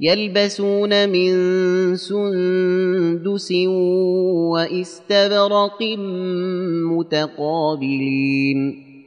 يلبسون من سندس وإستبرق متقابلين.